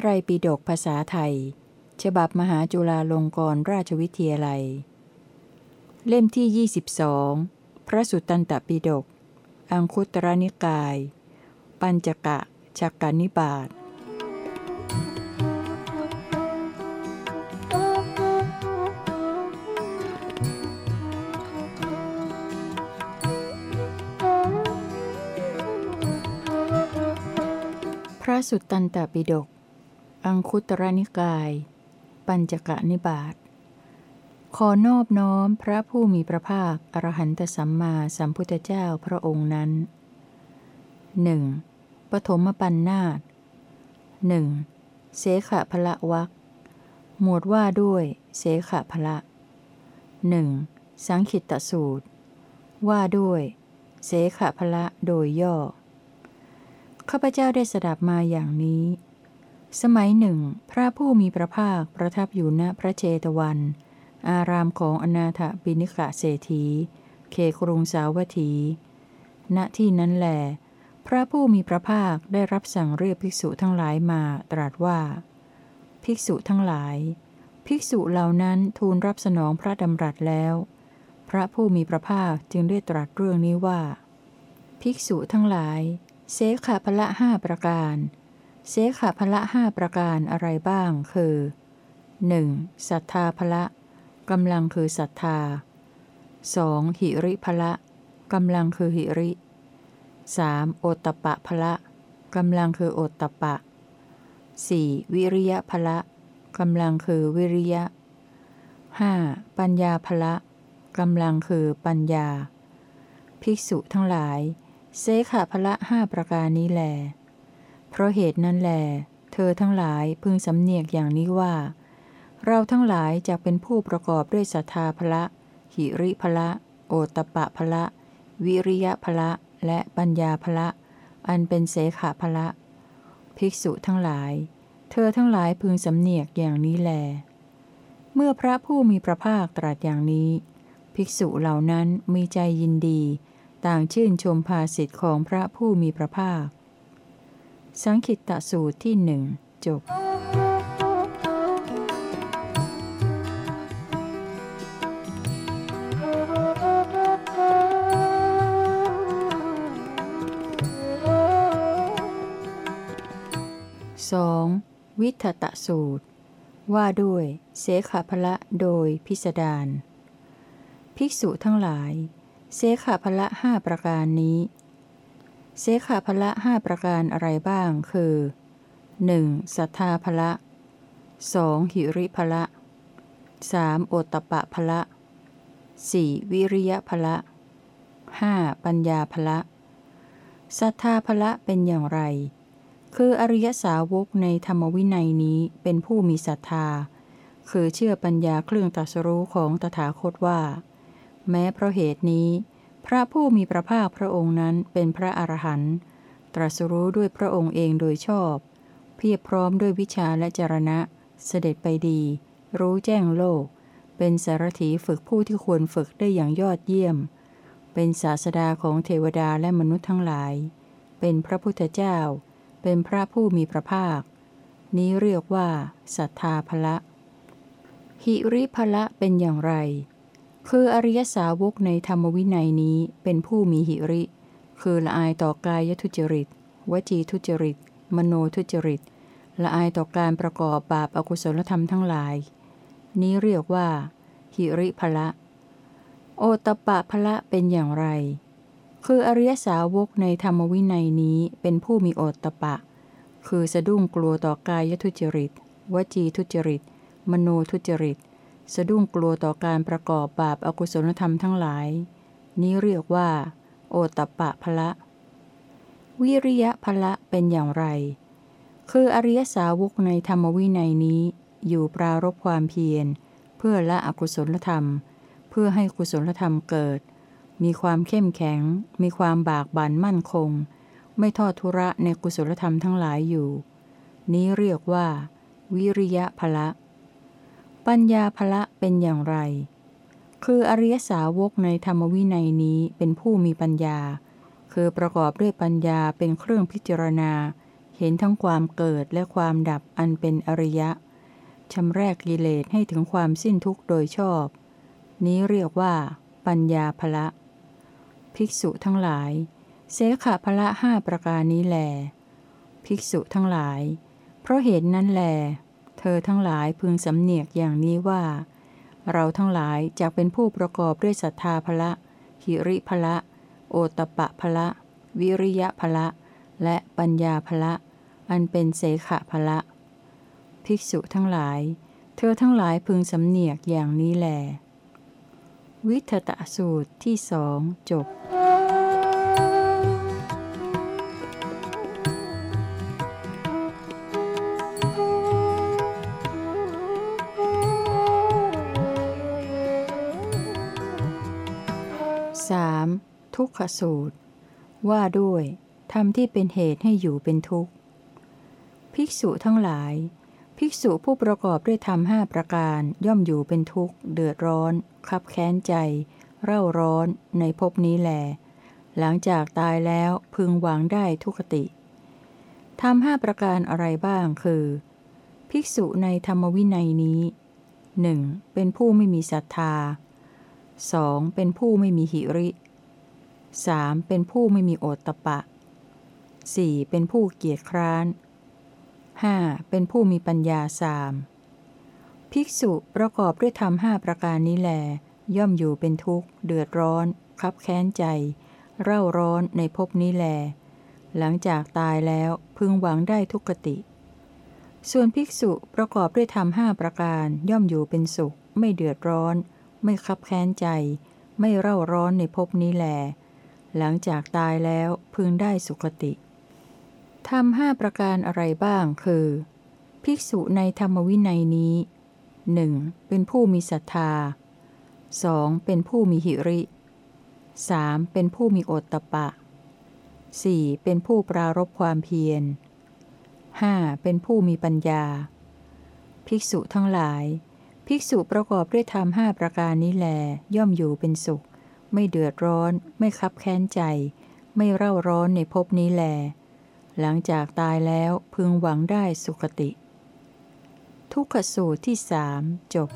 ไตรปิฎกภาษาไทย ฉบับมหาจุฬาลงกรณราชวิทยาลัย เล่มที่ 22 พระสุตตันตปิฎก อังคุตรนิกาย ปัญจกะชักกานิบาตพระสุตตันตปิฎก อังคุตรนิกาย ปัญจกะนิบาตขอนอบน้อมพระผู้มีพระภาค อรหันตสัมมาสัมพุทธเจ้าพระองค์นั้นหนึ่งปฐมปัญนาตหนึ่งเสขะพละวักหมวดว่าด้วย เสขะพละหนึ่งสังขิตตสูตร ว่าด้วย เสขะพละโดยย่อข้าพเจ้าได้สดับมาอย่างนี้ สมัยหนึ่ง พระผู้มีพระภาคประทับอยู่ณพระเจตวัน อารามของอนาถบิณิกะเศรษฐีเขครุงสาวัตถี ณที่นั้นแหลพระผู้มีพระภาคได้รับสั่งเรียกภิกษุทั้งหลายมาตรัสว่า ภิกษุทั้งหลาย ภิกษุเหล่านั้นทูลรับสนองพระดำรัสแล้ว พระผู้มีพระภาคจึงได้ตรัสเรื่องนี้ว่า ภิกษุทั้งหลายเสขะพละห้าประการ เสขะพละห้าประการอะไรบ้าง คือ 1. ศรัทธาพละกำลังคือศรัทธา 2. หิริพละกำลังคือหิริ 3. โอตตปะพละกำลังคือโอตตปะ 4. วิริยะพละกำลังคือวิริยะ 5. ปัญญาพละกำลังคือปัญญา ภิกษุทั้งหลาย เสขะพละห้าประการนี้แหลเพ ราะเหตุนั้นแล เธอทั้งหลายพึงสำเนียกอย่างนี้ว่า เราทั้งหลายจะเป็นผู้ประกอบด้วยศรัทธาพละ หิริพละ โอตปะพละ วิริยะพละ และปัญญาพละ อันเป็นเสขะพละ ภิกษุทั้งหลาย เธอทั้งหลายพึงสำเนียกอย่างนี้แล เมื่อพระผู้มีพระภาคตรัสอย่างนี้ ภิกษุเหล่านั้นมีใจยินดี ต่างชื่นชมภาสิทธิ์ของพระผู้มีพระภาค สังคิตตสูตรที่หนึ่งจบ 2. วิทตะสูตร ว่าด้วยเสขาพละโดยพิสดารภิกษุทั้งหลาย เสขาพละห้าประการนี้ เสขาพละห้าประการอะไรบ้าง คือ 1. ศรัทธาพละ 2. หิริพละ 3. โอตตปะพละ 4. วิริยะพละ 5. ปัญญาพละศรัทธาพละเป็นอย่างไร คืออริยสาวกในธรรมวินัยนี้เป็นผู้มีศรัทธา คือเชื่อปัญญาเครื่องตรัสรู้ของตถาคตว่า แม้เพราะเหตุนี้ พระผู้มีพระภาคพระองค์นั้นเป็นพระอรหันต์ตรัสรู้ด้วยพระองค์เองโดยชอบ เพียบพร้อมด้วยวิชาและจรณะ เสด็จไปดี รู้แจ้งโลก เป็นสารถีฝึกผู้ที่ควรฝึกได้อย่างยอดเยี่ยม เป็นศาสดาของเทวดาและมนุษย์ทั้งหลาย เป็นพระพุทธเจ้า เป็นพระผู้มีพระภาค นี้เรียกว่าศรัทธาพละ หิริพละเป็นอย่างไร คืออริยสาวกในธรรมวินัยนี้เป็นผู้มีหิริ คือละอายต่อกายทุจริต วจีทุจริต มโนทุจริต ละอายต่อการประกอบบาปอากุศลธรรมทั้งหลาย นี้เรียกว่า หิริพละ โอตปะพละเป็นอย่างไร คืออริยสาวกในธรรมวินัยนี้เป็นผู้มีโอตตปะ คือสะดุ้งกลัวต่อกายทุจริต วจีทุจริต มโนทุจริต สะดุ้งกลัวต่อการประกอบบาปอากุศลธรรมทั้งหลาย นี้เรียกว่า โอตปะพละ วิริยะพละเป็นอย่างไร คืออริยสาวกในธรรมวินัยนี้ อยู่ปรารบความเพียร เพื่อละอกุศลธรรม เพื่อให้กุศลธรรมเกิด มีความเข้มแข็ง มีความบากบั่นมั่นคง ไม่ทอดทุระในกุศลธรรมทั้งหลายอยู่ นี้เรียกว่า วิริยะพละ ปัญญาพละเป็นอย่างไร คืออริยสาวกในธรรมวินัยนี้เป็นผู้มีปัญญา คือประกอบด้วยปัญญาเป็นเครื่องพิจารณา เห็นทั้งความเกิดและความดับอันเป็นอริยะชำแรกกิเลสให้ถึงความสิ้นทุกข์โดยชอบ นี้เรียกว่า ปัญญาภละ ภิกษุทั้งหลาย เสขะภละห้าประการนี้แล ภิกษุทั้งหลาย เพราะเหตุนั้นแล เธอทั้งหลายพึงสำเนียกอย่างนี้ว่า เราทั้งหลายจะเป็นผู้ประกอบด้วยศรัทธาภละหิริภละ โอตปะภละ วิริยะภละ และปัญญาภละ อันเป็นเสขะภละ ภิกษุทั้งหลาย เธอทั้งหลายพึงสำเนียกอย่างนี้แหลวิทตะสูตรที่สองจบ ขสูตร ว่าด้วยทำที่เป็นเหตุให้อยู่เป็นทุกข์ ภิกษุทั้งหลาย ภิกษุผู้ประกอบด้วยธรรมห้าประการย่อมอยู่เป็นทุกข์ เดือดร้อนคับแค้นใจ เร่าร้อนในภพนี้แหลหลังจากตายแล้วพึงหวังได้ทุกติทำห้าประการอะไรบ้างคือ ภิกษุในธรรมวินัยนี้หนึ่งเป็นผู้ไม่มีศรัทธา 2. เป็นผู้ไม่มีหิริ 3. เป็นผู้ไม่มีโอตตะปะ 4. เป็นผู้เกียจคร้าน 5. เป็นผู้มีปัญญาสามภิกษุประกอบด้วยธรรมห้าประการนี้แล ย่อมอยู่เป็นทุกข์ เดือดร้อน คับแค้นใจ เร่าร้อนในภพนี้แล หลังจากตายแล้วพึงหวังได้ทุกขติ ส่วนภิกษุประกอบด้วยธรรมห้าประการย่อมอยู่เป็นสุข ไม่เดือดร้อน ไม่คับแค้นใจ ไม่เร่าร้อนในภพนี้แล หลังจากตายแล้วพึงได้สุขติทำห้าประการอะไรบ้างคือ ภิกษุในธรรมวินัยนี้หนึ่งเป็นผู้มีศรัทธา 2. เป็นผู้มีหิริ 3. เป็นผู้มีโอตตะปะ 4. เป็นผู้ปรารบความเพียร 5. เป็นผู้มีปัญญา ภิกษุทั้งหลาย ภิกษุประกอบด้วยธรรมห้าประการนี้แลย่อมอยู่เป็นสุข ไม่เดือดร้อน ไม่คับแค้นใจ ไม่เร่าร้อนในภพนี้แล หลังจากตายแล้วพึงหวังได้สุขติ ทุกขสูตรที่สามจบ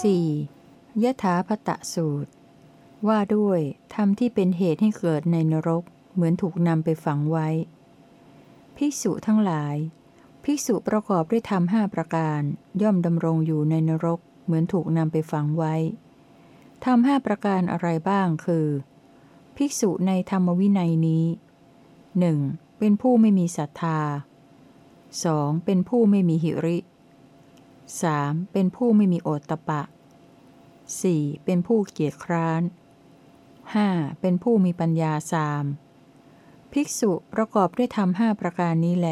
สี่ยถาพตะสูตร ว่าด้วยธรรมที่เป็นเหตุให้เกิดในนรก เหมือนถูกนำไปฝังไว้ ภิกษุทั้งหลาย ภิกษุประกอบด้วยธรรมห้าประการ ย่อมดำรงอยู่ในนรก เหมือนถูกนำไปฝังไว้ธรรมห้าประการอะไรบ้างคือ ภิกษุในธรรมวินัยนี้หนึ่งเป็นผู้ไม่มีศรัทธา 2. เป็นผู้ไม่มีหิริ 3. เป็นผู้ไม่มีโอตตะปะ 4. เป็นผู้เกียจคร้าน 5. เป็นผู้มีปัญญาสามภิกษุประกอบด้วยธรรมห้าประการนี้แล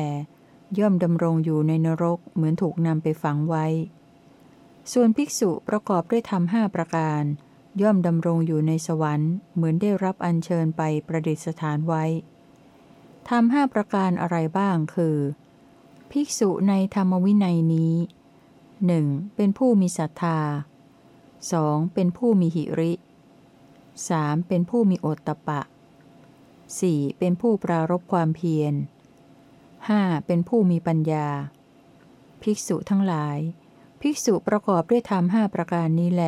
ย่อมดำรงอยู่ในนรกเหมือนถูกนำไปฝังไว้ ส่วนภิกษุประกอบด้วยธรรมห้าประการ ย่อมดำรงอยู่ในสวรรค์ เหมือนได้รับอัญเชิญไปประดิษฐานไว้ธรรมห้าประการอะไรบ้างคือ ภิกษุในธรรมวินัยนี้หนึ่งเป็นผู้มีศรัทธา 2. เป็นผู้มีหิริ 3. เป็นผู้มีโอตตะปะ 4. เป็นผู้ปรารบความเพียร 5. เป็นผู้มีปัญญา ภิกษุทั้งหลาย ภิกษุประกอบด้วยธรรมห้าประการนี้แล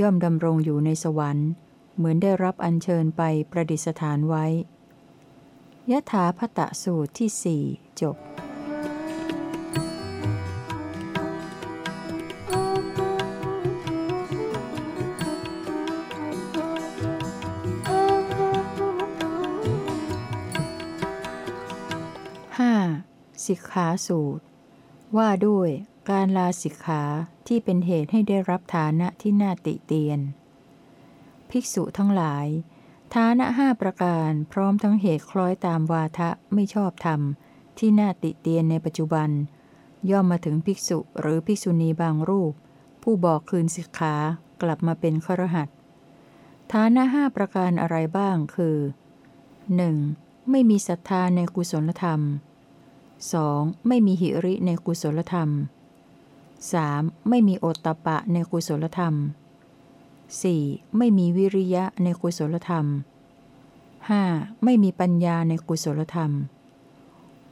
ย่อมดำรงอยู่ในสวรรค์ เหมือนได้รับอัญเชิญไปประดิษฐานไว้ยะถาพตะสูตรที่สี่จบ สิกขาสูตร ว่าด้วยการลาสิกขาที่เป็นเหตุให้ได้รับฐานะที่น่าติเตียน ภิกษุทั้งหลาย ฐานะห้าประการพร้อมทั้งเหตุคล้อยตามวาทะไม่ชอบธรรม ที่น่าติเตียนในปัจจุบัน ย่อมมาถึงภิกษุหรือภิกษุณีบางรูป ผู้บอกคืนสิกขากลับมาเป็นครหัสฐานะห้าประการอะไรบ้างคือ 1. ไม่มีศรัทธาในกุศลธรรม 2. ไม่มีหิริในกุศลธรรม 3. ไม่มีโอตตะปะในกุศลธรรม 4. ไม่มีวิริยะในกุศลธรรม 5. ไม่มีปัญญาในกุศลธรรม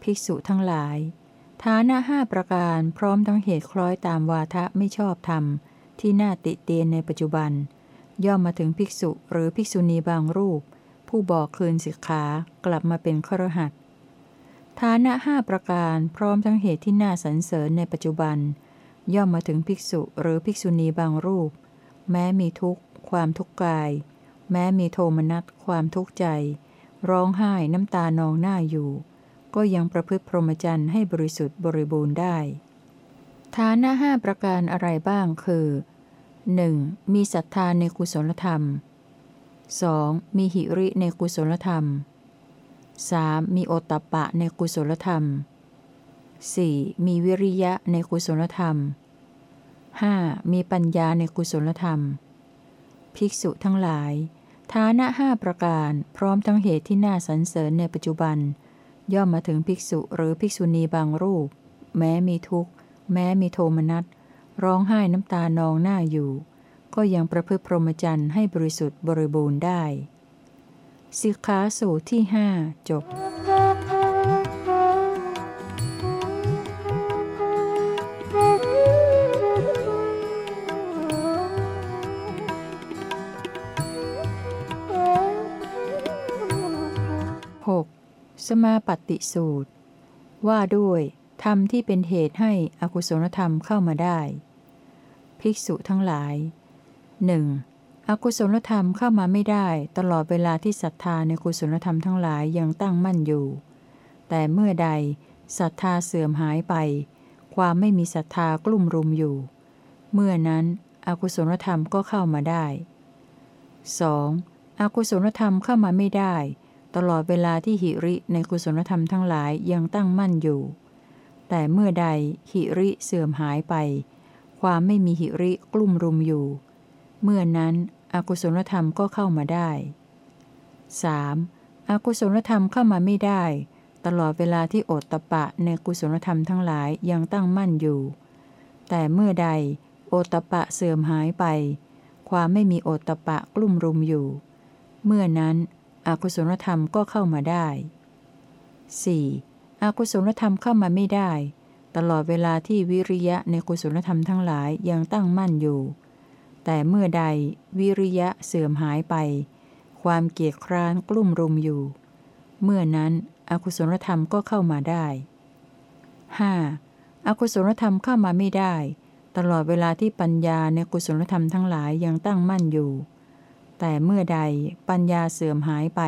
ภิกษุทั้งหลาย ฐานะห้าประการพร้อมทั้งเหตุคล้อยตามวาทะไม่ชอบธรรม ที่น่าติเตียนในปัจจุบัน ย่อมมาถึงภิกษุหรือภิกษุณีบางรูป ผู้บอกคืนสิกขากลับมาเป็นครหัส ฐานะห้าประการพร้อมทั้งเหตุที่น่าสรรเสริญในปัจจุบัน ย่อมมาถึงภิกษุหรือภิกษุณีบางรูป แม้มีทุกข์ ความทุกข์กาย แม้มีโทมนัสความทุกข์ใจ ร้องไห้น้ำตานองหน้าอยู่ ก็ยังประพฤติพรหมจรรย์ให้บริสุทธิ์บริบูรณ์ได้ ฐานะห้าประการอะไรบ้างคือ 1. มีศรัทธาในกุศลธรรม 2. มีหิริในกุศลธรรม 3. มีโอตตะปะในกุศลธรรม 4. มีวิริยะในกุศลธรรม 5. มีปัญญาในกุศลธรรม ภิกษุทั้งหลาย ฐานะห้าประการพร้อมทั้งเหตุที่น่าสรรเสริญในปัจจุบัน ย่อมมาถึงภิกษุหรือภิกษุณีบางรูป แม้มีทุกข์ แม้มีโทมนัสร้องไห้น้ำตานองหน้าอยู่ ก็ยังประพฤติพรหมจรรย์ให้บริสุทธิ์บริบูรณ์ได้ สิกขาสูตรที่หจบ 6. สมาปฏิสูตร ว่าด้วยธรรมที่เป็นเหตุให้อกุศลธรรมเข้ามาได้ ภิกษุทั้งหลายหนึ่ง อกุศลธรรมเข้ามาไม่ได้ ตลอดเวลาที่ศรัทธาในกุศลธรรมทั้งหลายยังตั้งมั่นอยู่ แต่เมื่อใดศรัทธาเสื่อมหายไป ความไม่มีศรัทธากลุ่มรุมอยู่ เมื่อนั้นอกุศลธรรมก็เข้ามาได้ 2. อกุศลธรรมเข้ามาไม่ได้ ตลอดเวลาที่หิริในกุศลธรรมทั้งหลายยังตั้งมั่นอยู่ แต่เมื่อใดหิริเสื่อมหายไป ความไม่มีหิริกลุ่มรุมอยู่ เมื่อนั้น อกุศลธรรมก็เข้ามาได้ 3. อกุศลธรรมเข้ามาไม่ได้ ตลอดเวลาที่โอตตะปะในกุศลธรรมทั้งหลายยังตั้งมั่นอยู่ แต่เมื่อใดโอตตะปะเสื่อมหายไป ความไม่มีโอตตะปะกลุ่มรุมอยู่ เมื่อนั้นอกุศลธรรมก็เข้ามาได้ 4. อกุศลธรรมเข้ามาไม่ได้ ตลอดเวลาที่วิริยะในกุศลธรรมทั้งหลายยังตั้งมั่นอยู่ แต่เมื่อใดวิริยะเสื่อมหายไป ความเกียดคร้านกลุ่มรุมอยู่ เมื่อนั้นอกุศลธรรมก็เข้ามาได้ 5. อกุศลธรรมเข้ามาไม่ได้ ตลอดเวลาที่ปัญญาในกุศลธรรมทั้งหลายยังตั้งมั่นอยู่ แต่เมื่อใดปัญญาเสื่อมหายไป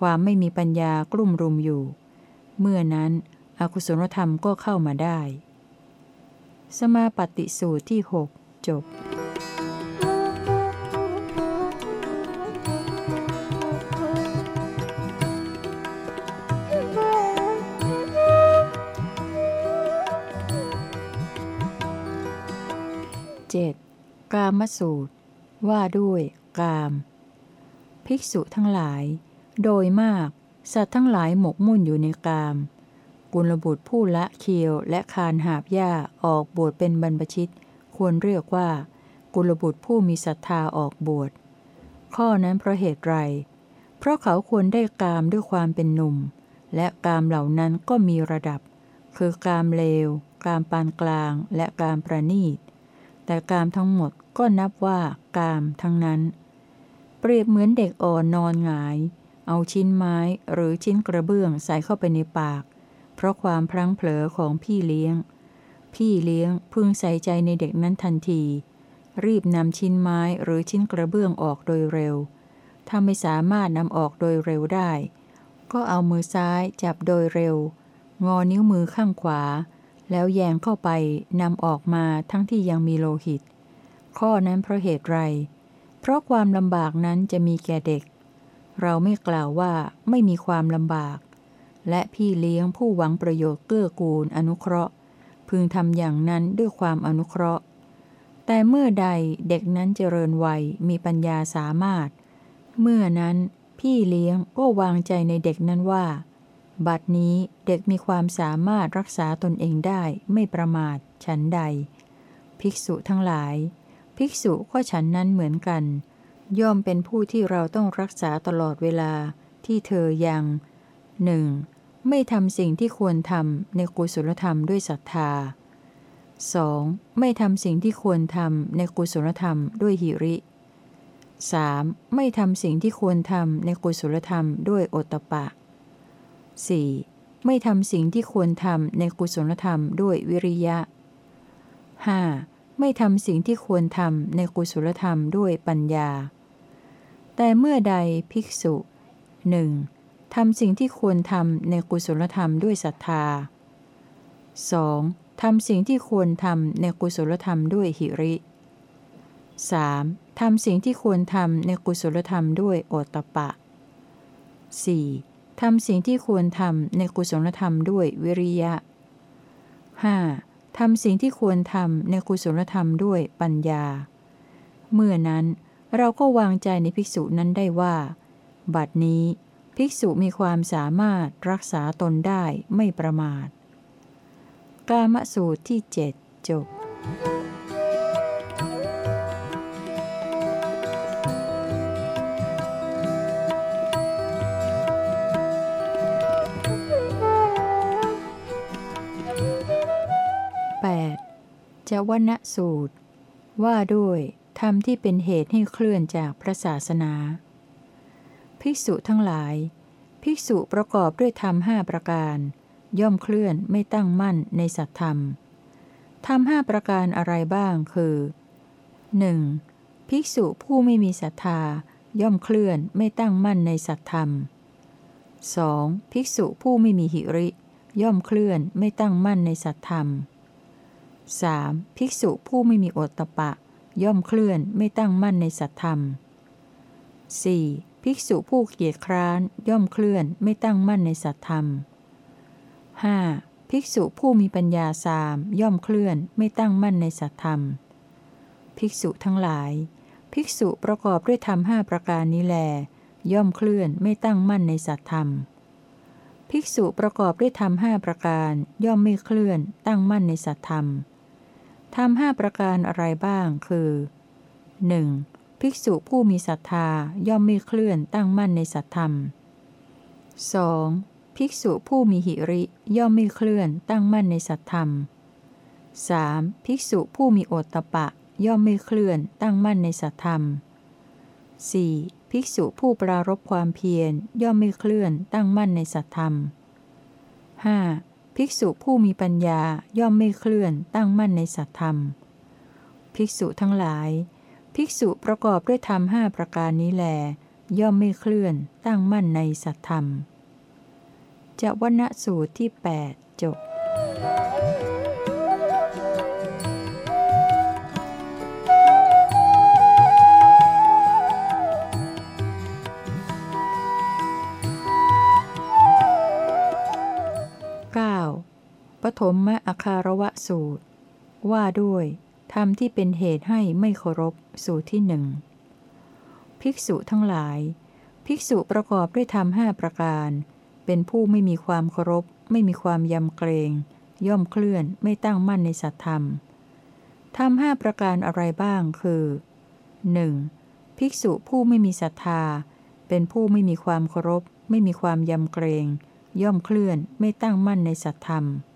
ความไม่มีปัญญากลุ่มรุมอยู่ เมื่อนั้นอกุศลธรรมก็เข้ามาได้ สมาปฏิสูตรที่ 6 จบ 7. กามสูตร ว่าด้วย กาม ภิกษุทั้งหลาย โดยมาก สัตว์ทั้งหลายหมกมุ่นอยู่ในกาม กุลบุตรผู้ละเคียวและคานหาบหญ้าออกบวชเป็นบรรพชิต ควรเรียกว่า กุลบุตรผู้มีศรัทธาออกบวช ข้อนั้นเพราะเหตุไร เพราะเขาควรได้กามด้วยความเป็นหนุ่ม และกามเหล่านั้นก็มีระดับ คือกามเลว กามปานกลาง และกามประณีต แต่กามทั้งหมดก็นับว่ากามทั้งนั้น เปรียบเหมือนเด็กอ่อนนอนหงาย เอาชิ้นไม้หรือชิ้นกระเบื้องใส่เข้าไปในปาก เพราะความพลั้งเผลอของพี่เลี้ยง พี่เลี้ยงพึงใส่ใจในเด็กนั้นทันที รีบนำชิ้นไม้หรือชิ้นกระเบื้องออกโดยเร็ว ถ้าไม่สามารถนำออกโดยเร็วได้ ก็เอามือซ้ายจับโดยเร็ว งอนิ้วมือข้างขวา แล้วแยงเข้าไปนำออกมาทั้งที่ยังมีโลหิต ข้อนั้นเพราะเหตุไร เพราะความลำบากนั้นจะมีแก่เด็ก เราไม่กล่าวว่าไม่มีความลำบาก และพี่เลี้ยงผู้หวังประโยชน์เกื้อกูลอนุเคราะห์ พึงทำอย่างนั้นด้วยความอนุเคราะห์ แต่เมื่อใดเด็กนั้นเจริญวัยมีปัญญาสามารถ เมื่อนั้นพี่เลี้ยงก็วางใจในเด็กนั้นว่า บัดนี้เด็กมีความสามารถรักษาตนเองได้ไม่ประมาทฉันใด ภิกษุทั้งหลาย ภิกษุก็ฉันนั้นเหมือนกัน ย่อมเป็นผู้ที่เราต้องรักษาตลอดเวลาที่เธอยังหนึ่งไม่ทำสิ่งที่ควรทำในกุศลธรรมด้วยศรัทธา 2. ไม่ทำสิ่งที่ควรทำในกุศลธรรมด้วยหิริ 3. ไม่ทำสิ่งที่ควรทำในกุศลธรรมด้วยโอตปะ 4. ไม่ทำสิ่งที่ควรทำในกุศลธรรมด้วยวิริยะ 5. ไม่ทำสิ่งที่ควรทำในกุศลธรรมด้วยปัญญา แต่เมื่อใดภิกษุหนึ่งทำสิ่งที่ควรทำในกุศลธรรมด้วยศรัทธา 2. ทำสิ่งที่ควรทำในกุศลธรรมด้วยหิริ 3. ทำสิ่งที่ควรทำในกุศลธรรมด้วยโอตตปะ 4. ทำสิ่งที่ควรทำในกุศลธรรมด้วยวิริยะ 5. ทำสิ่งที่ควรทำในกุศลธรรมด้วยปัญญา เมื่อนั้นเราก็วางใจในภิกษุนั้นได้ว่า บัดนี้ ภิกษุมีความสามารถรักษาตนได้ไม่ประมาท กามสูตรที่เจ็ดจบ จวนสูตร ว่าด้วยธรรมที่เป็นเหตุให้เคลื่อนจากพระศาสนา ภิกษุทั้งหลาย ภิกษุประกอบด้วยธรรมห้าประการ ย่อมเคลื่อนไม่ตั้งมั่นในสัตธรรมธรรมห้าประการอะไรบ้างคือ 1. ภิกษุผู้ไม่มีศรัทธา ย่อมเคลื่อนไม่ตั้งมั่นในสัตธรรม 2. ภิกษุผู้ไม่มีหิริ ย่อมเคลื่อนไม่ตั้งมั่นในสัตธรรม 3. ภิกษุผู้ไม่มีโอตตะปะ ย่อมเคลื่อนไม่ตั้งมั่นในสัตธรรม 4. ภิกษุผู้เกียจคร้านย่อมเคลื่อนไม่ตั้งมั่นในสัตธรรม 5. ภิกษุผู้มีปัญญาสามย่อมเคลื่อนไม่ตั้งมั่นในสัตธรรม ภิกษุทั้งหลาย ภิกษุประกอบด้วยธรรมห้าประการนี้แล ย่อมเคลื่อนไม่ตั้งมั่นในสัตธรรม ภิกษุประกอบด้วยธรรมห้าประการ ย่อมไม่เคลื่อนตั้งมั่นในสัตธรรม ธรรมห้าประการอะไรบ้าง คือ 1. ภิกษุผู้มีศรัทธาย่อมไม่เคลื่อนตั้งมั่นในสัตธรรม 2. ภิกษุผู้มีหิริย่อมไม่เคลื่อนตั้งมั่นในสัตธรรม 3. ภิกษุผู้มีโอตตะปะ ย่อมไม่เคลื่อนตั้งมั่นในสัตธรรม 4. ภิกษุผู้ปรารบความเพียรย่อมไม่เคลื่อนตั้งมั่นในสัตธรรม 5. ภิกษุผู้มีปัญญาย่อมไม่เคลื่อนตั้งมั่นในสัตธรรม ภิกษุทั้งหลาย ภิกษุประกอบด้วยธรรมห้าประการนี้แล ย่อมไม่เคลื่อนตั้งมั่นในสัตธรรมจะวณสูตรที่ 8 จบ ปฐมมอาคารวะสูตร ว่าด้วยธรรมที่เป็นเหตุให้ไม่เคารพสูตรที่หนึ่งภิกษุทั้งหลาย ภิกษุประกอบด้วยธรรมห้าประการ เป็นผู้ไม่มีความเคารพ ไม่มีความยำเกรง ย่อมเคลื่อนไม่ตั้งมั่นในสัตธรรมธรรมห้าประการอะไรบ้างคือ 1. ภิกษุผู้ไม่มีศรัทธา เป็นผู้ไม่มีความเคารพ ไม่มีความยำเกรง ย่อมเคลื่อนไม่ตั้งมั่นในสัตธรรม 2.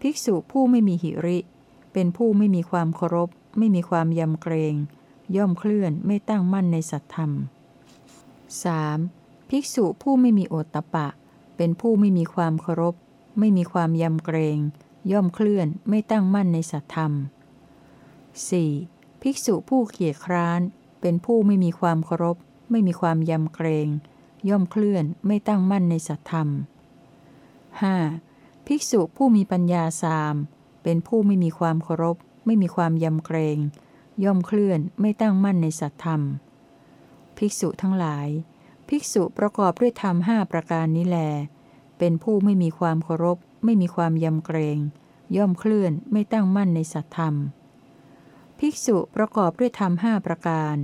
ภิกษุผู้ไม่มีหิริ เป็นผู้ไม่มีความเคารพ ไม่มีความยำเกรง ย่อมเคลื่อนไม่ตั้งมั่นในสัตธรรม 3. ภิกษุผู้ไม่มีโอตตะปะ เป็นผู้ไม่มีความเคารพ ไม่มีความยำเกรง ย่อมเคลื่อนไม่ตั้งมั่นในสัตธรรม 4. ภิกษุผู้เกียจคร้าน เป็นผู้ไม่มีความเคารพ ไม่มีความยำเกรง ย่อมเคลื่อนไม่ตั้งมั่นในสัตธรรม 5. ภิกษุผู้มีปัญญาสาม เป็นผู้ไม่มีความเคารพ ไม่มีความยำเกรง ย่อมเคลื่อนไม่ตั้งมั่นในสัตธรรม ภิกษุทั้งหลาย ภิกษุประกอบด้วยธรรมห้าประการนี้แล เป็นผู้ไม่มีความเคารพ ไม่มีความยำเกรง ย่อมเคลื่อนไม่ตั้งมั่นในสัตธรรม ภิกษุประกอบด้วยธรรมห้าประการ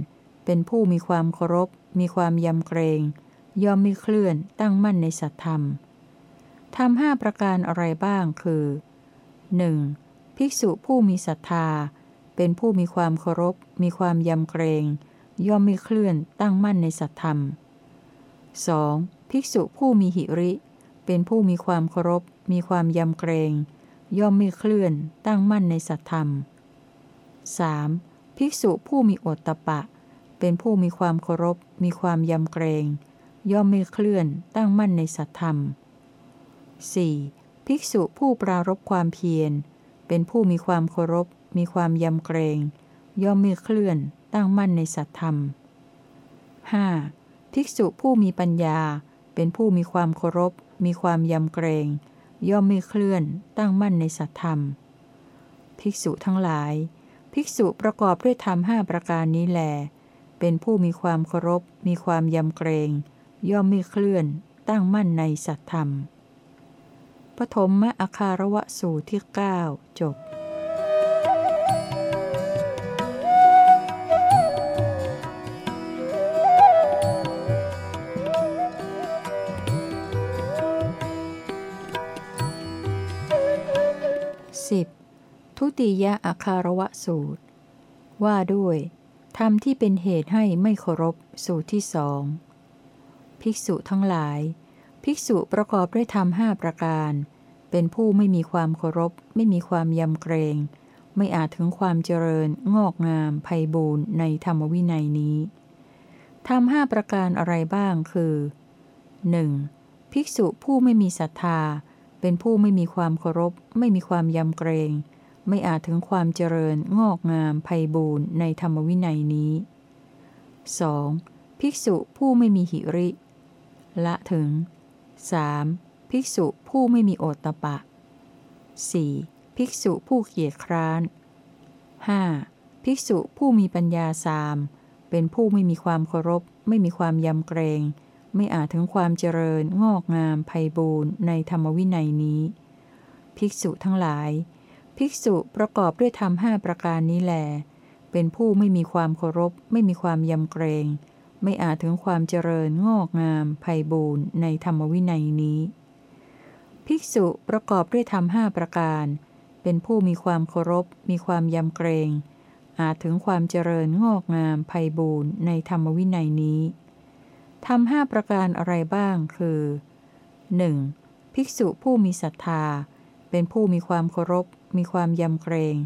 เป็นผู้มีความเคารพ มีความยำเกรง ย่อมไม่เคลื่อนตั้งมั่นในสัตธรรม ทำห้าประการอะไรบ้างคือ 1. ภิกษุผู้มีศรัทธา เป็นผู้มีความเคารพ มีความยำเกรง ย่อมไม่เคลื่อนตั้งมั่นในสัตธรรม 2. ภิกษุผู้มีหิริ เป็นผู้มีความเคารพ มีความยำเกรง ย่อมไม่เคลื่อนตั้งมั่นในสัตธรรม 3. ภิกษุผู้มีโอตตะปะ เป็นผู้มีความเคารพ มีความยำเกรง ย่อมไม่เคลื่อนตั้งมั่นในสัตธรรม 4. ภิกษุผู้ปรารบความเพียร เป็นผู้มีความเคารพ มีความยำเกรง ย่อมไม่เคลื่อนตั้งมั่นในสัตธรรม 5. ภิกษุผู้มีปัญญา เป็นผู้มีความเคารพ มีความยำเกรง ย่อมไม่เคลื่อนตั้งมั่นในสัตธรรม ภิกษุทั้งหลาย ภิกษุประกอบด้วยธรรมห้าประการนี้แล เป็นผู้มีความเคารพ มีความยำเกรง ย่อมไม่เคลื่อนตั้งมั่นในสัตธรรม ปฐมมอาคารวะสูตรที่ 9 จบ 10. ทุติยอาคารวะสูตร ว่าด้วยธรรมที่เป็นเหตุให้ไม่เคารพสูตรที่สอง ภิกษุทั้งหลาย ภิกษุประกอบด้วยธรรมห้าประการ เป็นผู้ไม่มีความเคารพ ไม่มีความยำเกรง ไม่อาจถึงความเจริญ งอกงามไพบูรณ์ในธรรมวินัยนี้ทำห้าประการอะไรบ้างคือ 1. ภิกษุผู้ไม่มีศรัทธา เป็นผู้ไม่มีความเคารพ ไม่มีความยำเกรง ไม่อาจถึงความเจริญ งอกงามไพบูรณ์ในธรรมวินัยนี้ 2. ภิกษุผู้ไม่มีหิริ ละถึง 3. ภิกษุผู้ไม่มีโอตตะปะ 4. ภิกษุผู้เกียจคร้าน 5. ภิกษุผู้มีปัญญาสามเป็นผู้ไม่มีความเคารพ ไม่มีความยำเกรง ไม่อาจถึงความเจริญงอกงามไพบูรณ์ในธรรมวินัยนี้ ภิกษุทั้งหลาย ภิกษุประกอบด้วยธรรมห้าประการนี้แหลเป็นผู้ไม่มีความเคารพ ไม่มีความยำเกรง ไม่อาจถึงความเจริญงอกงามไพบูรณ์ในธรรมวินัยนี้ ภิกษุประกอบด้วยธรรมห้าประการ เป็นผู้มีความเคารพ มีความยำเกรง อาจถึงความเจริญงอกงามไพบูรณ์ในธรรมวินัยนี้ทำห้าประการอะไรบ้างคือ 1. ภิกษุผู้มีศรัทธา เป็นผู้มีความเคารพ มีความยำเกรง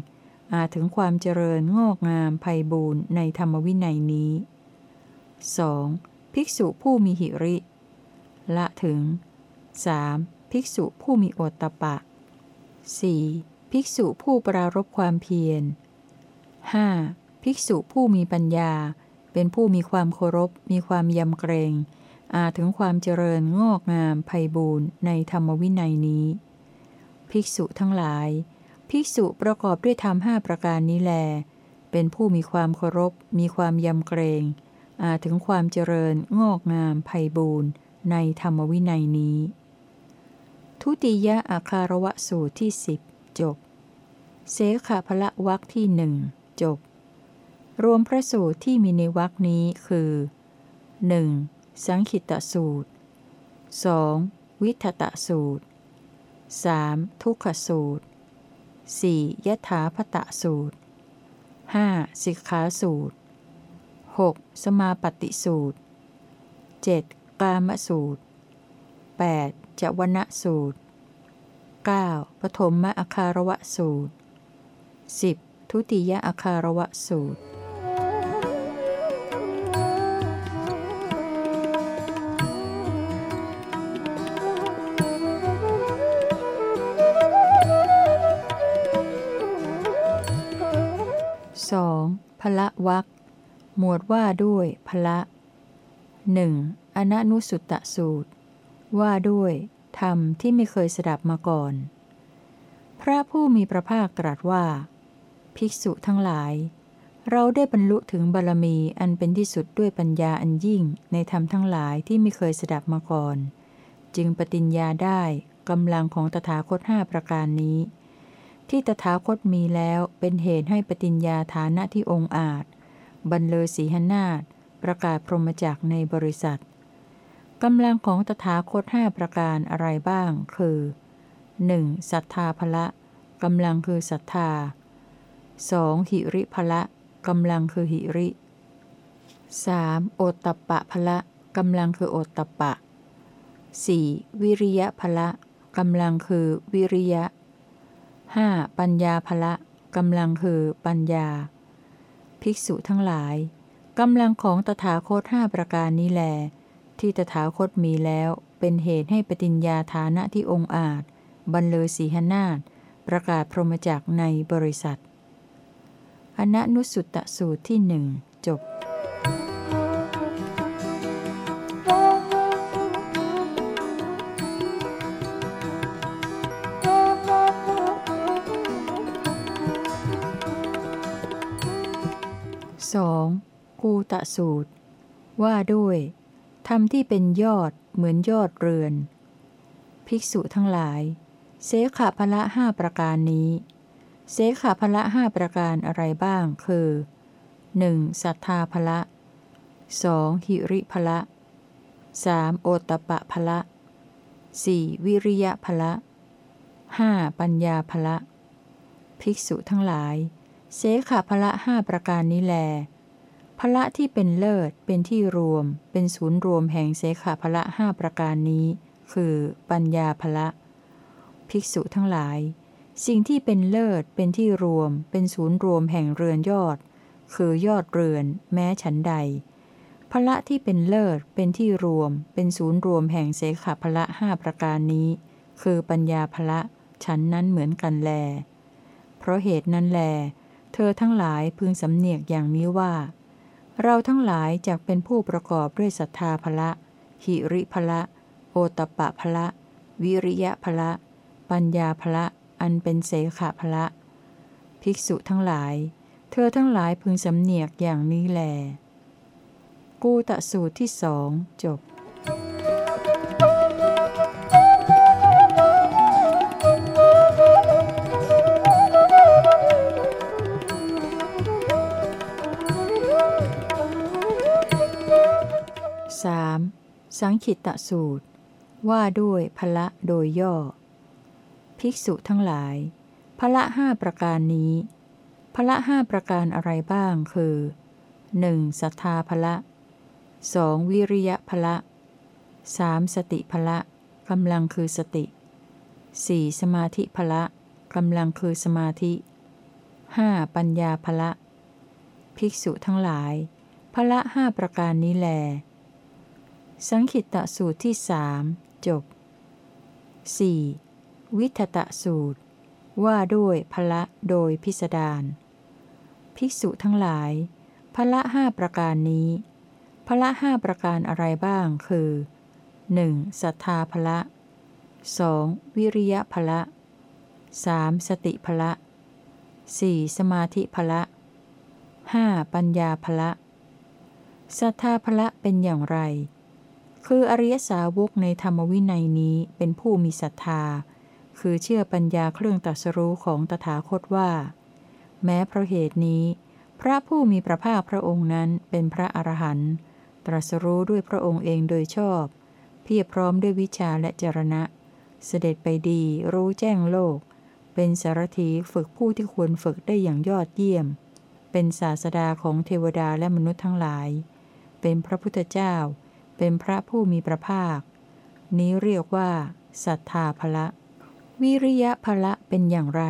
อาจถึงความเจริญงอกงามไพบูรณ์ในธรรมวินัยนี้ 2. ภิกษุผู้มีหิริ ละถึง 3. ภิกษุผู้มีโอตตะปะ 4. ภิกษุผู้ปรารบความเพียร 5. ภิกษุผู้มีปัญญา เป็นผู้มีความเคารพ มีความยำเกรง อาถึงความเจริญงอกงามไพบูรณ์ในธรรมวินัยนี้ ภิกษุทั้งหลาย ภิกษุประกอบด้วยธรรมห้าประการนี้แล เป็นผู้มีความเคารพ มีความยำเกรง อาถึงความเจริญงอกงามไพ่บูรณ์ในธรรมวินัยนี้ ทุติยะอาคารวะสูตรที่สิบจบ เสขาพละวักที่หนึ่งจบ รวมพระสูตรที่มีในวักนี้คือ 1. สังขิตสูตร 2. วิทตสูตร 3. ทุกขสูตร 4. ยถาพตะสูตร 5. สิกขาสูตร 6. สมาปฏิสูตร 7. กามสูตร 8. จวนสูตร 9. ปฐมมอาคารวะสูตร 10. ทุติยอาคารวะสูตรสองพละวัก หมวดว่าด้วยพละหนึ่งอนนุสุตตสูตร ว่าด้วยธรรมที่ไม่เคยสดับมาก่อน พระผู้มีพระภาคตรัสว่า ภิกษุทั้งหลาย เราได้บรรลุถึงบารมีอันเป็นที่สุดด้วยปัญญาอันยิ่งในธรรมทั้งหลายที่ไม่เคยสดับมาก่อน จึงปฏิญญาได้กำลังของตถาคตห้าประการนี้ ที่ตถาคตมีแล้วเป็นเหตุให้ปฏิญญาฐานะที่องค์อาจ บรรเลอสีหนาฏประกาศพรหมจักในบริษัทกำลังของตถาคตห้าประการอะไรบ้าง คือ 1. ศรัทธาภละกำลังคือศรัทธา 2. หิริภละกำลังคือหิริ 3. โอตตะปะภละกำลังคือโอตตะปะ 4. วิริยะภละกำลังคือวิริยะ 5. ปัญญาภละกำลังคือปัญญา ภิกษุทั้งหลายกำลังของตถาคตห้าประการนี้แล ที่ตถาคตมีแล้วเป็นเหตุให้ปฏิญญาฐานะที่องค์อาจบรรเลอสีหนาฏประกาศพรหมจักในบริษัท อนนุสุตตสูตรที่หนึ่งจบ 2. กูตะสูตร ว่าด้วยธรรมที่เป็นยอดเหมือนยอดเรือน ภิกษุทั้งหลาย เสขะพละห้าประการนี้ เสขะพละห้าประการอะไรบ้างคือ 1. ศรัทธาพละ 2. หิริพละ 3. โอตตะปะพละ 4. วิริยะพละ 5. ปัญญาพละ ภิกษุทั้งหลาย เสขพละห้าประการนี้แล พละที่เป็นเลิศ เป็นที่รวม เป็นศูนย์รวมแห่งเสขพละห้าประการนี้ คือปัญญาพละ ภิกษุทั้งหลาย สิ่งที่เป็นเลิศ เป็นที่รวม เป็นศูนย์รวมแห่งเรือนยอด คือยอดเรือน แม้ฉันใด พละที่เป็นเลิศ เป็นที่รวม เป็นศูนย์รวมแห่งเสขพละห้าประการนี้ คือปัญญาพละ ฉันนั้นเหมือนกันแล เพราะเหตุนั้นแล เธอทั้งหลายพึงสำเนียกอย่างนี้ว่า เราทั้งหลายจกเป็นผู้ประกอบด้วยศรัทธาภละ หิริภละ โอตปะภละ วิริยะภละ ปัญญาภละ อันเป็นเสขะภละ ภิกษุทั้งหลาย เธอทั้งหลายพึงสำเนียกอย่างนี้แล กูตะสูตรที่สองจบ 3. สังขิตตสูตร ว่าด้วยพละโดยย่อ ภิกษุทั้งหลาย พละห้าประการนี้พละห้าประการอะไรบ้างคือ 1. ศรัทธาพละ 2. วิริยะพละ 3. สติพละกำลังคือสติ 4. สมาธิพละกำลังคือสมาธิ 5. ปัญญาพละ ภิกษุทั้งหลายพละห้าประการนี้แล สังขิตตสูตรที่สามจบ 4. วิทตะสูตร ว่าด้วยพละโดยพิสดารภิกษุทั้งหลาย พละห้าประการนี้ พละห้าประการอะไรบ้างคือ 1. ศรัทธาพละ 2. วิริยะพละ 3. สติพละ 4. สมาธิพละ 5. ปัญญาพละศรัทธาพละเป็นอย่างไร คืออริยสาวกในธรรมวินัยนี้เป็นผู้มีศรัทธา คือเชื่อปัญญาเครื่องตัสรู้ของตถาคตว่า แม้เพราะเหตุนี้ พระผู้มีพระภาคพระองค์นั้นเป็นพระอรหันต์ตรัสรู้ด้วยพระองค์เองโดยชอบ เพียรพร้อมด้วยวิชาและจรณะ เสด็จไปดีรู้แจ้งโลก เป็นสารถีฝึกผู้ที่ควรฝึกได้อย่างยอดเยี่ยม เป็นศาสดาของเทวดาและมนุษย์ทั้งหลาย เป็นพระพุทธเจ้า เป็นพระผู้มีพระภาค นี้เรียกว่าศรัทธาภละ วิริยะภละเป็นอย่างไร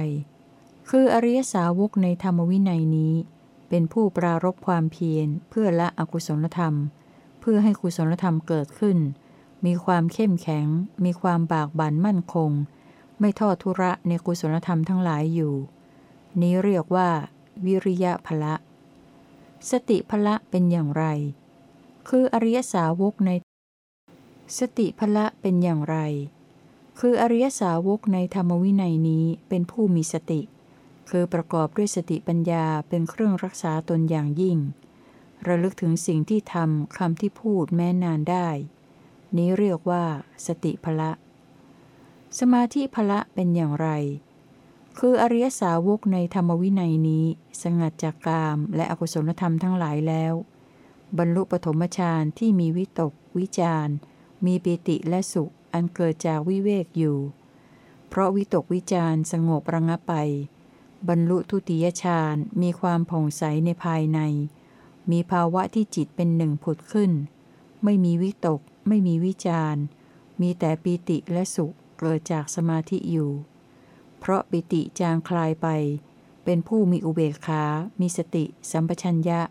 คืออริยสาวกในธรรมวินัยนี้ เป็นผู้ปรารบความเพียรเพื่อละอกุศลธรรม เพื่อให้กุศลธรรมเกิดขึ้น มีความเข้มแข็ง มีความบากบั่นมั่นคง ไม่ทอดทุระในกุศลธรรมทั้งหลายอยู่ นี้เรียกว่า วิริยะภละ สติภละเป็นอย่างไร คืออริยสาวกใน สติพละเป็นอย่างไร คืออริยสาวกในธรรมวินัยนี้เป็นผู้มีสติ คือประกอบด้วยสติปัญญาเป็นเครื่องรักษาตนอย่างยิ่ง ระลึกถึงสิ่งที่ทำคำที่พูดแม้นานได้ นี้เรียกว่า สติพละ สมาธิพละเป็นอย่างไรคืออริยสาวกในธรรมวินัยนี้ สงัดจากกามและอกุศลธรรมทั้งหลายแล้ว บรรลุปฐมฌานที่มีวิตก วิจารมีปิติและสุขอันเกิดจากวิเวกอยู่ เพราะวิตกวิจารสงบระงับไป บรรลุทุติยฌานมีความผ่องใสในภายใน มีภาวะที่จิตเป็นหนึ่งผุดขึ้น ไม่มีวิตก ไม่มีวิจารมีแต่ปิติและสุขเกิดจากสมาธิอยู่ เพราะปิติจางคลายไป เป็นผู้มีอุเบกขา มีสติ สัมปชัญญะ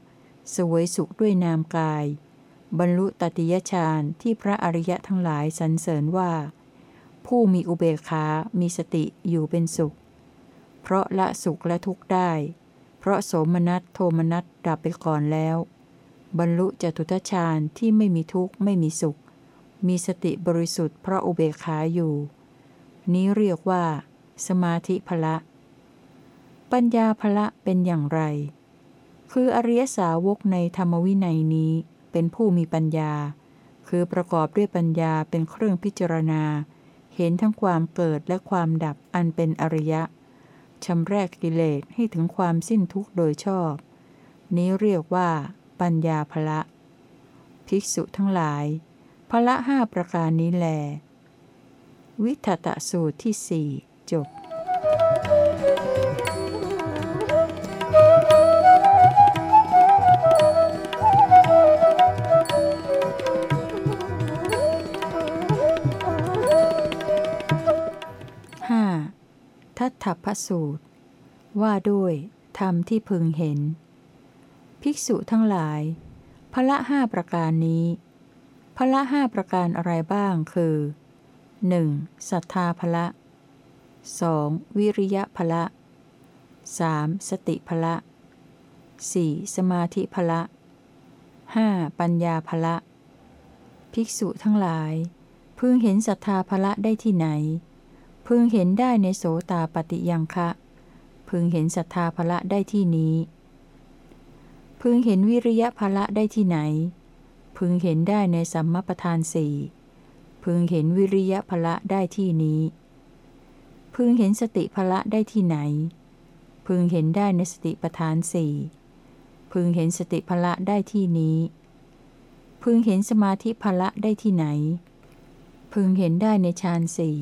สวยสุขด้วยนามกาย บรรลุตติยฌานที่พระอริยะทั้งหลายสรรเสริญว่า ผู้มีอุเบกขา มีสติอยู่เป็นสุข เพราะละสุขและทุกข์ได้ เพราะโสมนัสโทมนัสดับไปก่อนแล้ว บรรลุจตุตฌานที่ไม่มีทุกข์ไม่มีสุข มีสติบริสุทธิ์เพราะอุเบกขาอยู่ นี้เรียกว่า สมาธิพละ ปัญญาพละเป็นอย่างไร คืออริยสาวกในธรรมวินัยนี้เป็นผู้มีปัญญา คือประกอบด้วยปัญญาเป็นเครื่องพิจารณา เห็นทั้งความเกิดและความดับอันเป็นอริยะชำแรกกิเลสให้ถึงความสิ้นทุกข์โดยชอบ นี้เรียกว่า ปัญญาภละ ภิกษุทั้งหลายภละห้าประการนี้แล วิทตะสูตรที่สี่จบ ทัตถพสูตร ว่าด้วยธรรมที่พึงเห็น ภิกษุทั้งหลายพละห้าประการนี้พละห้าประการอะไรบ้างคือ 1. ศรัทธาพละ 2. วิริยะพละ 3. สติพละ 4. สมาธิพละ 5. ปัญญาพละ ภิกษุทั้งหลาย พึงเห็นศรัทธาพละได้ที่ไหน พึงเห็นได้ในโสตาปฏิยังคะ พึงเห็นศรัทธาภละได้ที่นี้ พึงเห็นวิริยะภละได้ที่ไหน พึงเห็นได้ในสัมมาประธานสี่พึงเห็นวิริยะภละได้ที่นี้ พึงเห็นสติภละได้ที่ไหน พึงเห็นได้ในสติประธานสี่พึงเห็นสติภละได้ที่นี้ พึงเห็นสมาธิภละได้ที่ไหน พึงเห็นได้ในฌานสี่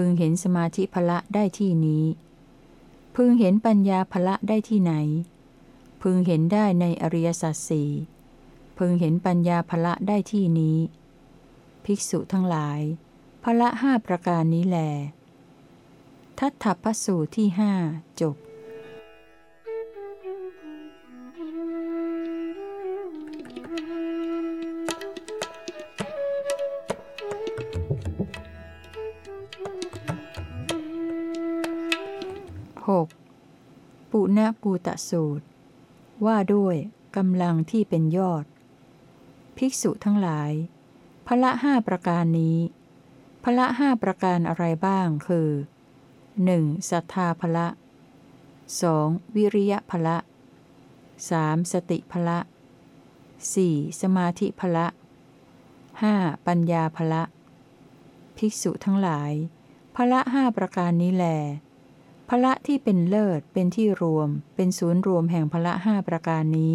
พึงเห็นสมาธิพละได้ที่นี้ พึงเห็นปัญญาพละได้ที่ไหน พึงเห็นได้ในอริยสัจสี่พึงเห็นปัญญาพละได้ที่นี้ ภิกษุทั้งหลายพละห้าประการนี้แล ทัตถพสูตรที่ห้าจบ ณกูตสูตร ว่าด้วยกำลังที่เป็นยอด ภิกษุทั้งหลาย พละห้าประการนี้พละห้าประการอะไรบ้างคือ 1. ศรัทธาพละ 2. วิริยะพละ 3. สติพละ 4. สมาธิพละ 5. ปัญญาพละ ภิกษุทั้งหลายพละห้าประการนี้แหล พละที่เป็นเลิศเป็นที่รวม เป็นศูนย์รวมแห่งพละห้าประการนี้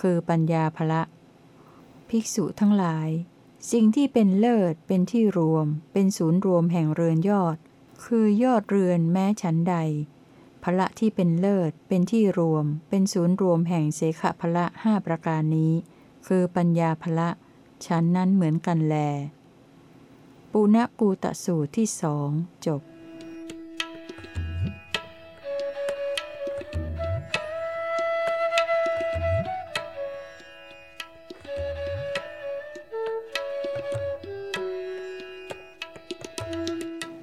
คือปัญญาพละ ภิกษุทั้งหลาย สิ่งที่เป็นเลิศเป็นที่รวม เป็นศูนย์รวมแห่งเรือนยอด คือยอดเรือนแม้ฉันใดพละที่เป็นเลิศเป็นที่รวม เป็นศูนย์รวมแห่งเสขพละห้าประการนี้ คือปัญญาพละฉันนั้นเหมือนกันแล ปุณกูตะสูตรที่สองจบ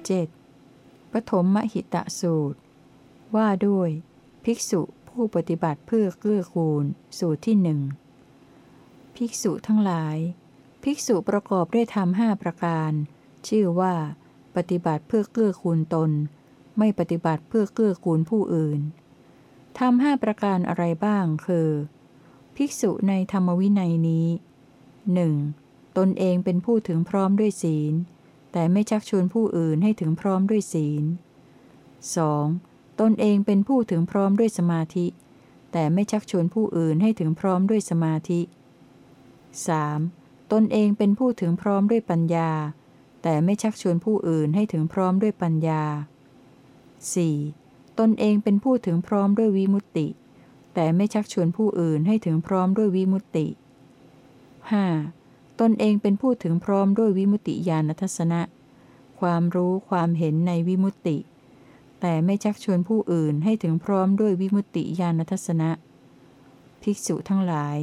7. ปฐมมหิตะสูตร ว่าด้วย ภิกษุผู้ปฏิบัติเพื่อเกื้อกูล สูตรที่หนึ่งภิกษุทั้งหลาย ภิกษุประกอบด้วยธรรมห้าประการ ชื่อว่า ปฏิบัติเพื่อเกื้อกูลตน ไม่ปฏิบัติเพื่อเกื้อกูลผู้อื่นทำห้าประการอะไรบ้างคือ ภิกษุในธรรมวินัยนี้หนึ่งตนเองเป็นผู้ถึงพร้อมด้วยศีล แต่ไม่ชักชวนผู้อื่นให้ถึงพร้อมด้วยศีล 2. ตนเองเป็นผู้ถึงพร้อมด้วยสมาธิ แต่ไม่ชักชวนผู้อื่นให้ถึงพร้อมด้วยสมาธิ 3. ตนเองเป็นผู้ถึงพร้อมด้วยปัญญา แต่ไม่ชักชวนผู้อื่นให้ถึงพร้อมด้วยปัญญา 4. ตนเองเป็นผู้ถึงพร้อมด้วยวิมุตติ แต่ไม่ชักชวนผู้อื่นให้ถึงพร้อมด้วยวิมุตติ 5. ตนเองเป็นผู้ถึงพร้อมด้วยวิมุตติญาณทัศนะ ความรู้ความเห็นในวิมุตติ แต่ไม่ชักชวนผู้อื่นให้ถึงพร้อมด้วยวิมุตติญาณทัศนะ ภิกษุทั้งหลาย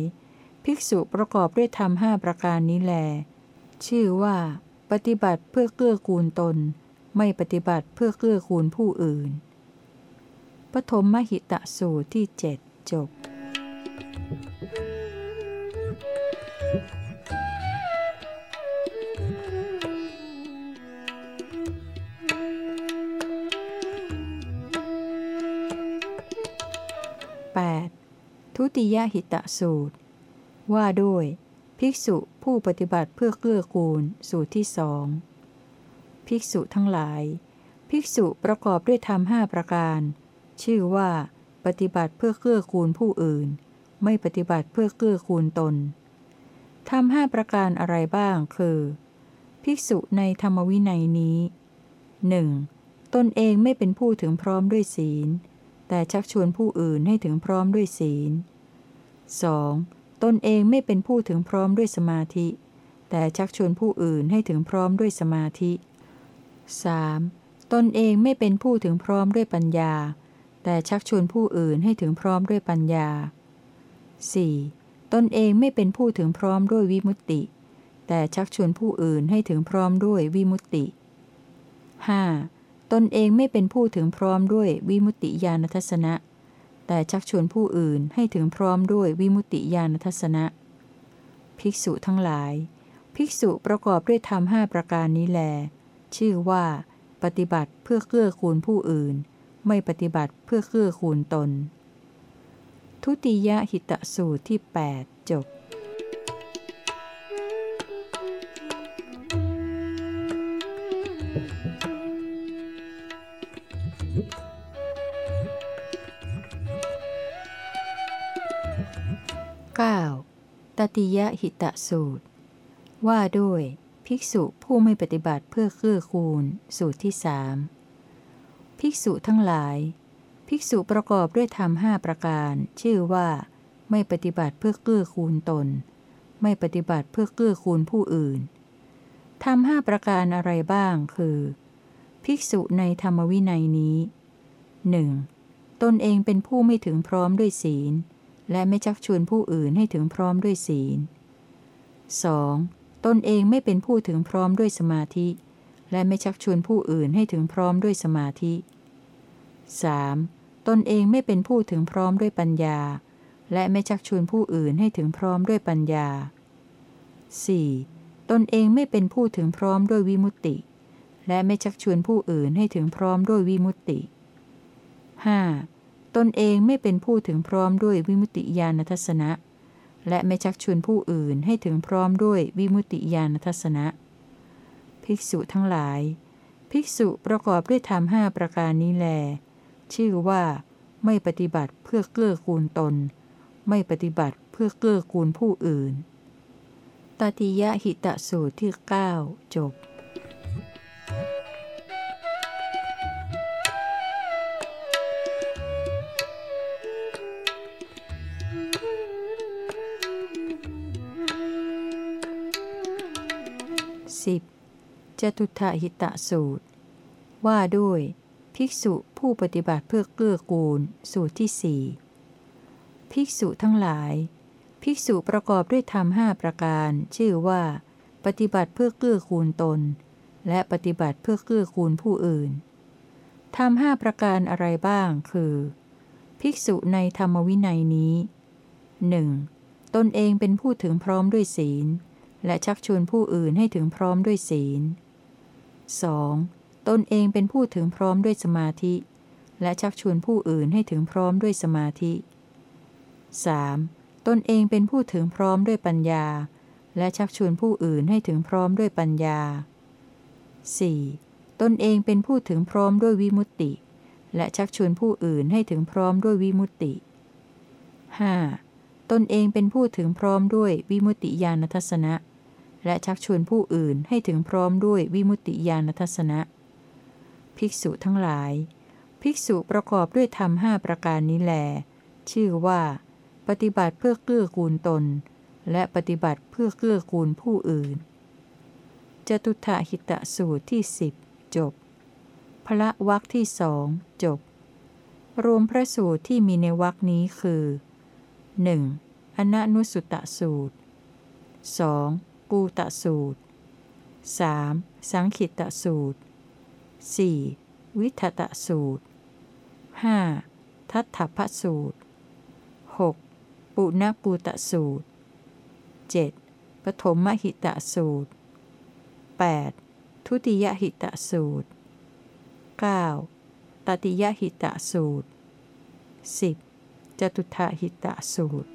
ภิกษุประกอบด้วยธรรมห้าประการนี้แล ชื่อว่า ปฏิบัติเพื่อเกื้อกูลตน ไม่ปฏิบัติเพื่อเกื้อกูลผู้อื่น ปฐมมหิตะสูตรที่เจ็ดจบ 8. ทุติยหิตะสูตร ว่าด้วย ภิกษุผู้ปฏิบัติเพื่อเกื้อกูลสูตรที่สองภิกษุทั้งหลาย ภิกษุประกอบด้วยธรรมห้าประการ ชื่อว่า ปฏิบัติเพื่อเกื้อกูลผู้อื่น ไม่ปฏิบัติเพื่อเกื้อกูลตนทำห้าประการอะไรบ้างคือ ภิกษุในธรรมวินัยนี้ หนึ่งตนเองไม่เป็นผู้ถึงพร้อมด้วยศีล แต่ชักชวนผู้อื่นให้ถึงพร้อมด้วยศีล 2. ตนเองไม่เป็นผู้ถึงพร้อมด้วยสมาธิ แต่ชักชวนผู้อื่นให้ถึงพร้อมด้วยสมาธิ 3. ตนเองไม่เป็นผู้ถึงพร้อมด้วยปัญญา แต่ชักชวนผู้อื่นให้ถึงพร้อมด้วยปัญญา 4. ตนเองไม่เป็นผู้ถึงพร้อมด้วยวิมุตติ แต่ชักชวนผู้อื่นให้ถึงพร้อมด้วยวิมุตติ 5. ตนเองไม่เป็นผู้ถึงพร้อมด้วยวิมุตติญาณทัศนะ แต่ชักชวนผู้อื่นให้ถึงพร้อมด้วยวิมุตติญาณทัศนะ ภิกษุทั้งหลาย ภิกษุประกอบด้วยธรรมห้าประการนี้แล ชื่อว่า ปฏิบัติเพื่อเกื้อกูลผู้อื่น ไม่ปฏิบัติเพื่อเกื้อกูลตน ทุติยหิตสูตรที่ 8 จบ ติยหิตะสูตร ว่าด้วยภิกษุผู้ไม่ปฏิบัติเพื่อเกื้อกูล สูตรที่สามภิกษุทั้งหลาย ภิกษุประกอบด้วยธรรมห้าประการ ชื่อว่า ไม่ปฏิบัติเพื่อเกื้อกูลตน ไม่ปฏิบัติเพื่อเกื้อกูลผู้อื่นทำห้าประการอะไรบ้างคือ ภิกษุในธรรมวินัยนี้หนึ่งตนเองเป็นผู้ไม่ถึงพร้อมด้วยศีล และไม่ชักชวนผู้อื่นให้ถึงพร้อมด้วยศีล 2. ตนเองไม่เป็นผู้ถึงพร้อมด้วยสมาธิ และไม่ชักชวนผู้อื่นให้ถึงพร้อมด้วยสมาธิ 3. ตนเองไม่เป็นผู้ถึงพร้อมด้วยปัญญา และไม่ชักชวนผู้อื่นให้ถึงพร้อมด้วยปัญญา 4. ตนเองไม่เป็นผู้ถึงพร้อมด้วยวิมุตติ และไม่ชักชวนผู้อื่นให้ถึงพร้อมด้วยวิมุตติ 5. ตนเองไม่เป็นผู้ถึงพร้อมด้วยวิมุติญาณทัศนะ และไม่ชักชวนผู้อื่นให้ถึงพร้อมด้วยวิมุตติญาณทัศนะ ภิกษุทั้งหลาย ภิกษุประกอบด้วยธรรมห้าประการนี้แล ชื่อว่า ไม่ปฏิบัติเพื่อเกื้อกูลตน ไม่ปฏิบัติเพื่อเกื้อกูลผู้อื่น ตติยะหิตะสูตรที่ 9 จบ 10. จตุถหิตะสูตร ว่าด้วย ภิกษุผู้ปฏิบัติเพื่อเกื้อกูล สูตรที่สี่ภิกษุทั้งหลาย ภิกษุประกอบด้วยธรรมห้าประการ ชื่อว่า ปฏิบัติเพื่อเกื้อกูลตน และปฏิบัติเพื่อเกื้อกูลผู้อื่นธรรมห้าประการอะไรบ้าง คือ ภิกษุในธรรมวินัยนี้หนึ่งตนเองเป็นผู้ถึงพร้อมด้วยศีล และชักชวนผู้อื่นให้ถึงพร้อมด้วยศีล 2. ตนเองเป็นผู้ถึงพร้อมด้วยสมาธิ และชักชวนผู้อื่นให้ถึงพร้อมด้วยสมาธิ 3. ตนเองเป็นผู้ถึงพร้อมด้วยปัญญา และชักชวนผู้อื่นให้ถึงพร้อมด้วยปัญญา 4. ตนเองเป็นผู้ถึงพร้อมด้วยวิมุตติ และชักชวนผู้อื่นให้ถึงพร้อมด้วยวิมุตติ 5. ตนเองเป็นผู้ถึงพร้อมด้วยวิมุตติญาณทัศนะ และชักชวนผู้อื่นให้ถึงพร้อมด้วยวิมุตติญาณทัศนะ ภิกษุทั้งหลาย ภิกษุประกอบด้วยธรรมห้าประการนี้แล ชื่อว่า ปฏิบัติเพื่อเกื้อกูลตน และปฏิบัติเพื่อเกื้อกูลผู้อื่น จตุถะหิตะสูตรที่สิบจบพระวักที่สองจบ รวมพระสูตรที่มีในวักนี้คือ 1. อนันุสุตะสูตร 2. กูตะสูตร 3. สังขิตะสูตร 4. วิทตะสูตร 5. ทัตถพสูตร 6. ปุณกูตะสูตร 7. ปฐมมหิตะสูตร 8. ทุติยหิตะสูตร 9. ตติยหิตะสูตร 10. จตุทาหิตะสูตร